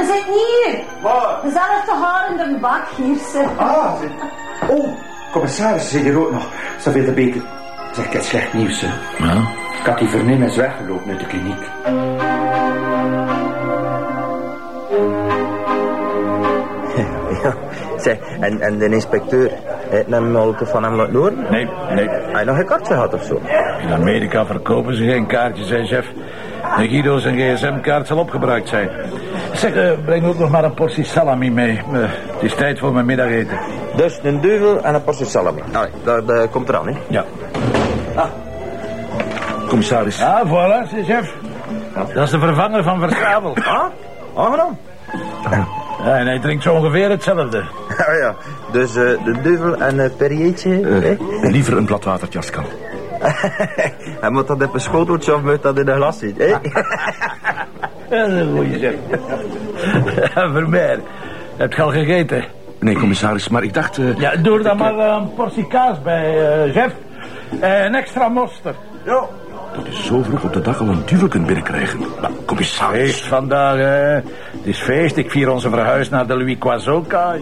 We zitten hier. Waar? Dezelfde haar in de bak hier, zeg. Ah, ze... Oh, commissaris, zit hier ook nog. Zoveel te beter. Zeg, ik heb slecht nieuws, hè. Ja? Cathy Vernim is weggelopen uit de kliniek. Ja, zeg, en, en de inspecteur, heeft hem al van hem laten horen? Nee, nee. Hij nog een kaartje gehad of zo? In Amerika verkopen ze geen kaartjes, hè, chef. De Guido zijn gsm-kaart zal opgebruikt zijn. Zeg, eh, breng ook nog maar een portie salami mee. Eh, het is tijd voor mijn middageten. Dus een duvel en een portie salami. Allee, dat, dat komt eraan, hè? Ja. Commissaris. Ah, voilà, chef. Dat is de vervanger van Versabel. Ah, aangenaam. Ja, en hij drinkt zo ongeveer hetzelfde. Ah ja, dus eh, de duvel en een perrietje, liever een plat watertje als het kan. Hij moet dat een schoteltje of moet dat in een glas zien, hè? Dat is een goeie zeg. Vermeer, heb je al gegeten? Nee, commissaris, maar ik dacht... eh, Ja, doe er dan maar eh, een portie kaas bij, eh, chef. Eh, een extra moster. Ja. Dat is zo vroeg op de dag al een duvelken binnenkrijgen. Maar, commissaris... Feest vandaag, hè. Het is feest. Ik vier onze verhuis naar de Louis Quazot-kaai.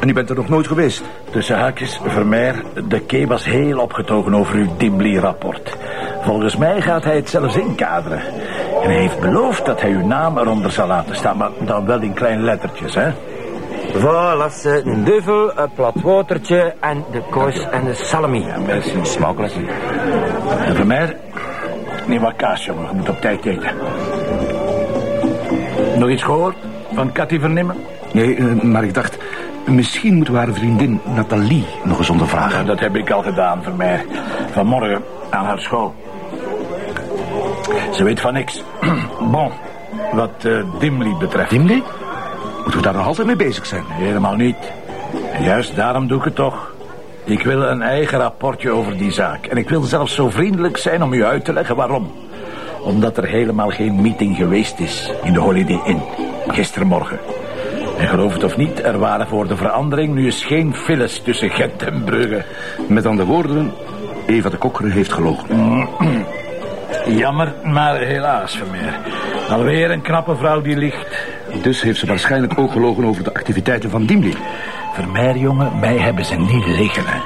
En u bent er nog nooit geweest? Tussen haakjes, Vermeer, de K was heel opgetogen over uw Dimbly-rapport. Volgens mij gaat hij het zelfs inkaderen. En hij heeft beloofd dat hij uw naam eronder zal laten staan, maar dan wel in kleine lettertjes, hè. Voilà, een duvel, een plat watertje en de koos en de salami. Ja, merci. Smakelijk. En Vermeer, neem wat kaas, jongen. Je moet op tijd eten. Nog iets gehoord van Cathy Vernimmen? Nee, eh, maar ik dacht... Misschien moeten we haar vriendin Nathalie nog eens ondervragen. Ja, dat heb ik al gedaan, Vermeer. Vanmorgen aan haar school. Ze weet van niks. bon, wat uh, Dimly betreft. Dimley? Moeten we daar nog altijd mee bezig zijn? Helemaal niet. En juist daarom doe ik het toch. Ik wil een eigen rapportje over die zaak. En ik wil zelfs zo vriendelijk zijn om u uit te leggen waarom. Omdat er helemaal geen meeting geweest is in de Holiday Inn. Gistermorgen. En geloof het of niet, er waren voor de verandering nu eens geen files tussen Gent en Brugge. Met andere woorden, Eva de Kokkeren heeft gelogen. Jammer, maar helaas, Vermeer. Alweer een knappe vrouw die ligt. Dus heeft ze waarschijnlijk ook gelogen over de activiteiten van Dimley. Vermeer, jongen, mij hebben ze niet liggen, hè.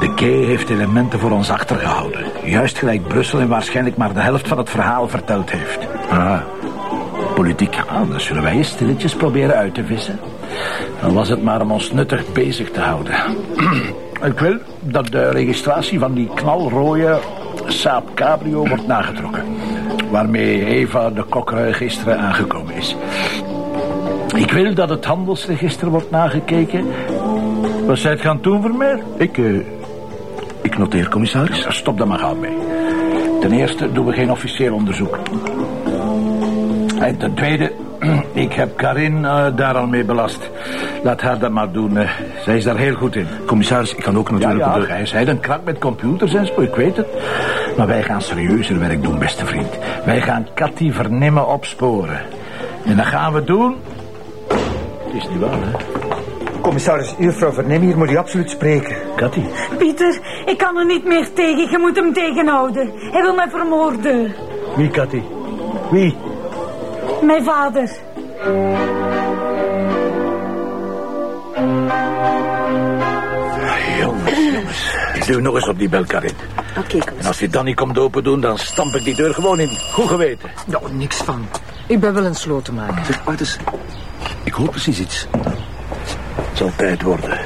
De K heeft elementen voor ons achtergehouden. Juist gelijk Brussel en waarschijnlijk maar de helft van het verhaal verteld heeft. Ah, politiek. Ja, dan zullen wij eens stilletjes proberen uit te vissen. Dan was het maar om ons nuttig bezig te houden. Ik wil dat de registratie van die knalrooie Saab Cabrio wordt nagetrokken. Waarmee Eva de Kokker gisteren aangekomen is. Ik wil dat het handelsregister wordt nagekeken. Wat zij het gaan doen, Vermeer? Ik, eh, ik noteer, commissaris. Ja, Stop daar maar gauw mee. Ten eerste doen we geen officieel onderzoek. En ten tweede, ik heb Karin eh, daar al mee belast. Laat haar dat maar doen. eh. zij is daar heel goed in. Commissaris, ik kan ook natuurlijk... ja, op de- gij zijt een krak met computers en zo, ik weet het. Maar wij gaan serieuzer werk doen, beste vriend. Wij gaan Cathy Vernimmen opsporen. En dat gaan we doen... Het is niet waar, hè? Commissaris, juffrouw Vernem hier moet u absoluut spreken. Cathy? Pieter, ik kan er niet meer tegen. Je moet hem tegenhouden. Hij wil mij vermoorden. Wie, Cathy? Wie? Mijn vader. Jongens, jongens. Ik duw nog eens op die bel, Karin. Oké, En als hij dan niet komt open doen, dan stamp ik die deur gewoon in. Goed geweten. Nou, niks van. Ik ben wel een slotenmaker. Zeg, wacht eens. Ik hoor precies iets. Het zal tijd worden.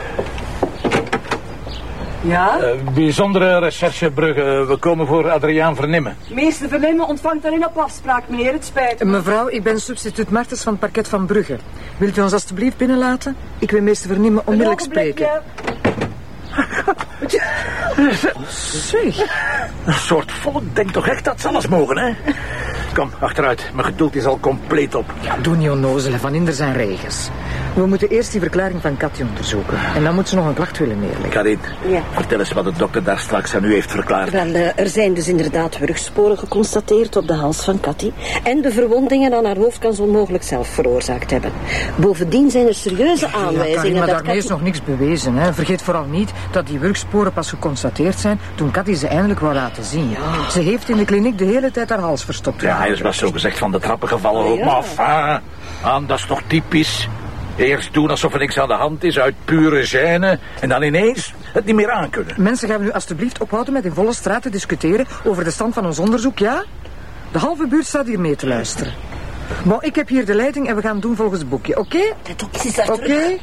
Ja? Eh, bijzondere recherche Brugge. We komen voor Adriaan Vernimmen. Meester Verlemmen ontvangt alleen op afspraak, meneer. Het spijt me. Mevrouw, ik ben substituut Martens van het parket van Brugge. Wilt u ons alstublieft binnenlaten? Ik wil meester Vernimmen onmiddellijk spreken. Zeg, Een soort volk denkt toch echt dat ze alles mogen, hè? Kom, achteruit. Mijn geduld is al compleet op. ja, doe niet onnozelen, van inder zijn regens. We moeten eerst die verklaring van Katje onderzoeken. En dan moet ze nog een klacht willen neerleggen. Karin, Ja. vertel eens wat de dokter daar straks aan u heeft verklaard. Wel, eh, er zijn dus inderdaad wurgsporen geconstateerd op de hals van Cathy. En de verwondingen aan haar hoofd kan ze onmogelijk zelf veroorzaakt hebben. Bovendien zijn er serieuze Ja, Karin, aanwijzingen maar dat daarmee is nog niks bewezen. Hè. Vergeet vooral niet dat die wurgsporen pas geconstateerd zijn toen Katty ze eindelijk wou laten zien. Ze heeft in de kliniek de hele tijd haar hals verstopt. Ja, hij was zo gezegd van de trappen gevallen ook. Ja. Maar enfin, aan, dat is toch typisch. Eerst doen alsof er niks aan de hand is, uit pure gêne. En dan ineens het niet meer aankunnen. Mensen, gaan we nu alstublieft ophouden met in volle straat te discussiëren over de stand van ons onderzoek, ja? De halve buurt staat hier mee te luisteren. Bon, ik heb hier de leiding en we gaan het doen volgens het boekje, oké? Is daar Oké?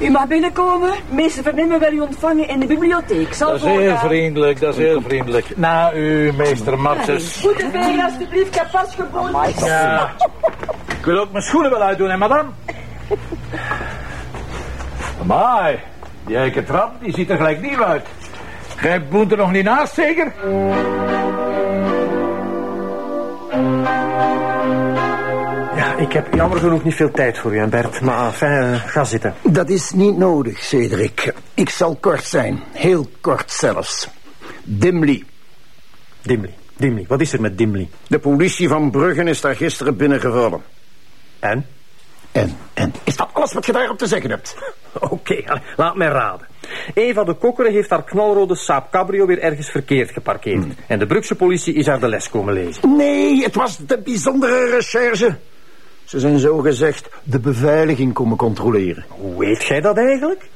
U mag binnenkomen. Meester Vernemen wil u ontvangen in de bibliotheek. Zal Dat is heel vriendelijk, dat is heel vriendelijk. Na u, meester Martens. Goede benen, alstublieft. Ik heb pas geboden. Ja. Ik wil ook mijn schoenen wel uitdoen, hè, madame? Amai, die eiken trap, die ziet er gelijk nieuw uit. Gij boent er nog niet naast, zeker? Ik heb jammer genoeg niet veel tijd voor u, Bert. Maar enfin, eh, ga zitten. Dat is niet nodig, Cedric. Ik zal kort zijn. Heel kort zelfs. Dimly. Dimly. Dimly. Wat is er met Dimly? De politie van Bruggen is daar gisteren binnengevallen. En? En, en, is dat alles wat je daarop te zeggen hebt? Oké, laat mij raden. Eva de Kokkeren heeft haar knalrode Saab Cabrio weer ergens verkeerd geparkeerd. En de Brugse politie is haar de les komen lezen. Nee, het was de bijzondere recherche. Ze zijn zogezegd de beveiliging komen controleren. Hoe weet jij dat eigenlijk?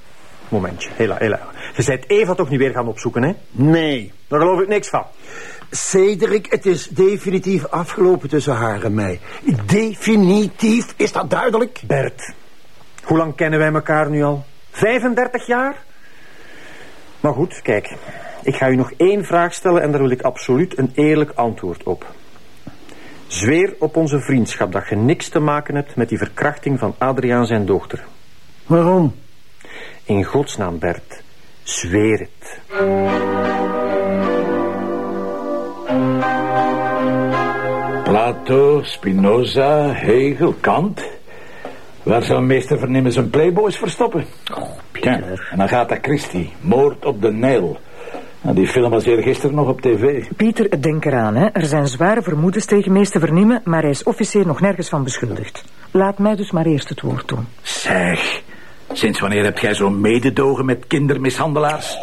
Momentje, hela, hela. Je bent Eva toch niet weer gaan opzoeken, hè? Nee. Daar geloof ik niks van. Cedric, het is definitief afgelopen tussen haar en mij. Definitief, is dat duidelijk? Bert, hoe lang kennen wij elkaar nu al? 35 jaar? Maar goed, kijk. Ik ga u nog één vraag stellen en daar wil ik absoluut een eerlijk antwoord op. Zweer op onze vriendschap dat je niks te maken hebt met die verkrachting van Adriaan zijn dochter. Waarom? In godsnaam, Bert. Zweer het. Plato, Spinoza, Hegel, Kant. Waar zou meester Vernemen zijn playboys verstoppen? Oh, Pieter. en Agatha Christie, Moord op de Nijl. Nou, die film was hier gisteren nog op tv. Pieter, denk eraan, hè. Er zijn zware vermoedens tegen meester Verniemen, maar hij is officieel nog nergens van beschuldigd. Laat mij dus maar eerst het woord doen. Zeg, sinds wanneer hebt jij zo'n mededogen met kindermishandelaars?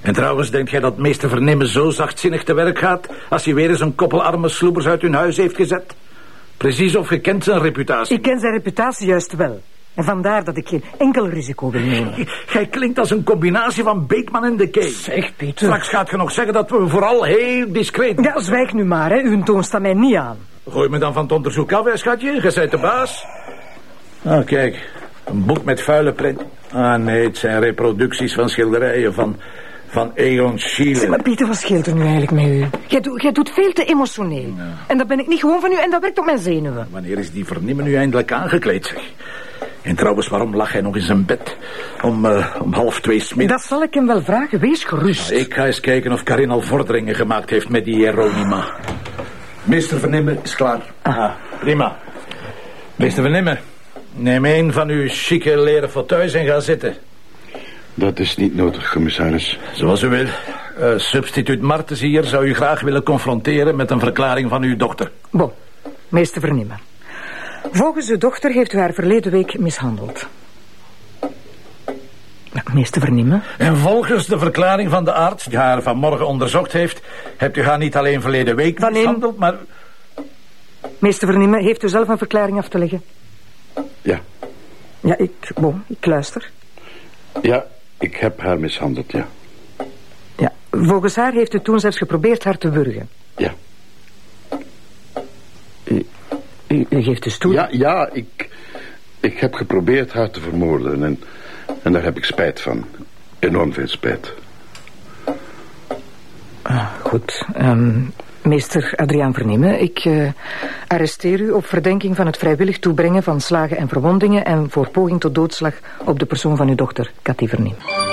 En trouwens, denk jij dat meester Vernemen zo zachtzinnig te werk gaat... als hij weer eens een koppel arme sloebers uit hun huis heeft gezet? Precies of je kent zijn reputatie. Ik ken zijn reputatie juist wel. En vandaar dat ik geen enkel risico wil nemen. Jij klinkt als een combinatie van Beekman en de Kee. Zeg, Pieter. Straks gaat je nog zeggen dat we vooral heel discreet... Ja, zwijg nu maar, hè. Uw toon staat mij niet aan. Gooi me dan van het onderzoek af, hè, schatje? Je bent de baas. Ah, kijk. Een boek met vuile print. Ah, nee, het zijn reproducties van schilderijen van... van Egon Schiele. Zeg, maar Pieter, wat scheelt er nu eigenlijk met u? Jij, doet- jij doet veel te emotioneel. En dat ben ik niet gewoon van u en dat werkt op mijn zenuwen. Wanneer is die vernemen nu eindelijk aangekleed, zeg? En trouwens, waarom lag hij nog in zijn bed? Om, eh, om half twee smiddags. Dat zal ik hem wel vragen. Wees gerust. Ik ga eens kijken of Karin al vorderingen gemaakt heeft met die Hieronima. Meester Vernimmen is klaar. Ah, prima. Meester Vernimmen, neem een van uw chique leren fauteuils en ga zitten. Dat is niet nodig, commissaris. Zoals u wil. Eh, substituut Martens hier zou u graag willen confronteren met een verklaring van uw dochter. Bon, meester Vernemen. Volgens uw dochter heeft u haar verleden week mishandeld. Meester Vernemen? En volgens de verklaring van de arts die haar vanmorgen onderzocht heeft... hebt u haar niet alleen verleden week Wanneer? mishandeld, maar... Meester Vernemen, heeft u zelf een verklaring af te leggen? Ja. Ja, ik, bon, ik luister. Ja, ik heb haar mishandeld, ja. Ja, volgens haar heeft u toen zelfs geprobeerd haar te wurgen. Ja. U, u geeft dus toe? Ja, ja, ik, ik heb geprobeerd haar te vermoorden en, en daar heb ik spijt van. Enorm veel spijt. Ah, goed. Ehm, meester Adriaan Vernemen, ik eh, arresteer u op verdenking van het vrijwillig toebrengen van slagen en verwondingen en voor poging tot doodslag op de persoon van uw dochter, Cathy Vernemen.